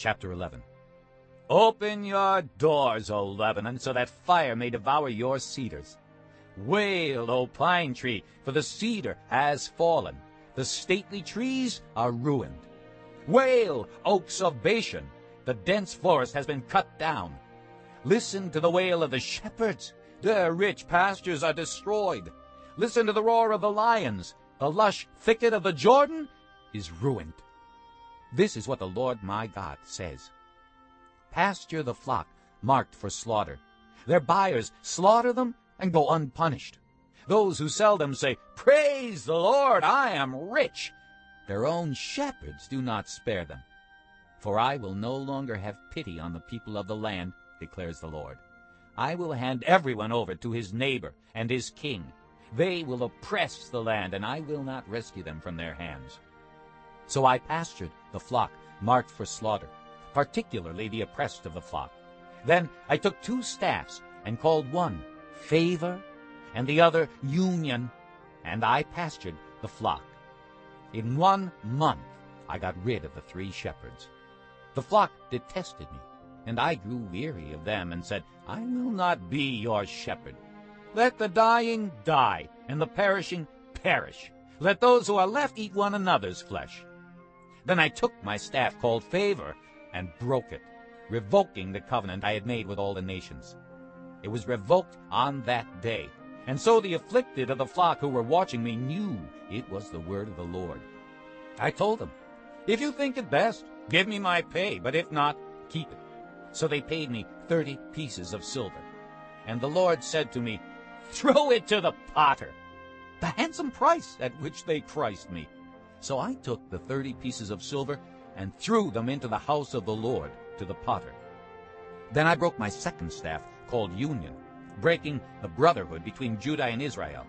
Chapter 11 Open your doors, O Lebanon, so that fire may devour your cedars. Wail, O pine tree, for the cedar has fallen. The stately trees are ruined. Wail, oaks of Bashan, the dense forest has been cut down. Listen to the wail of the shepherds. Their rich pastures are destroyed. Listen to the roar of the lions. The lush thicket of the Jordan is ruined. This is what the Lord my God says. Pasture the flock marked for slaughter. Their buyers slaughter them and go unpunished. Those who sell them say, Praise the Lord, I am rich. Their own shepherds do not spare them. For I will no longer have pity on the people of the land, declares the Lord. I will hand everyone over to his neighbor and his king. They will oppress the land, and I will not rescue them from their hands. So I pastured the flock marked for slaughter, particularly the oppressed of the flock. Then I took two staffs and called one Favor and the other Union, and I pastured the flock. In one month I got rid of the three shepherds. The flock detested me, and I grew weary of them and said, I will not be your shepherd. Let the dying die, and the perishing perish. Let those who are left eat one another's flesh. Then I took my staff called Favor and broke it, revoking the covenant I had made with all the nations. It was revoked on that day, and so the afflicted of the flock who were watching me knew it was the word of the Lord. I told them, If you think it best, give me my pay, but if not, keep it. So they paid me thirty pieces of silver. And the Lord said to me, Throw it to the potter, the handsome price at which they priced me. So I took the thirty pieces of silver and threw them into the house of the Lord to the potter. Then I broke my second staff, called Union, breaking the brotherhood between Judah and Israel.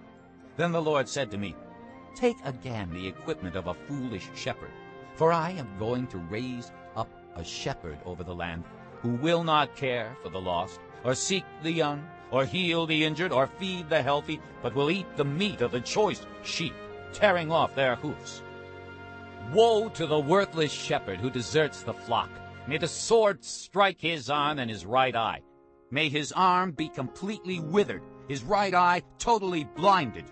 Then the Lord said to me, Take again the equipment of a foolish shepherd, for I am going to raise up a shepherd over the land who will not care for the lost, or seek the young, or heal the injured, or feed the healthy, but will eat the meat of the choice sheep, tearing off their hoofs. Woe to the worthless shepherd who deserts the flock. May the sword strike his arm and his right eye. May his arm be completely withered, his right eye totally blinded.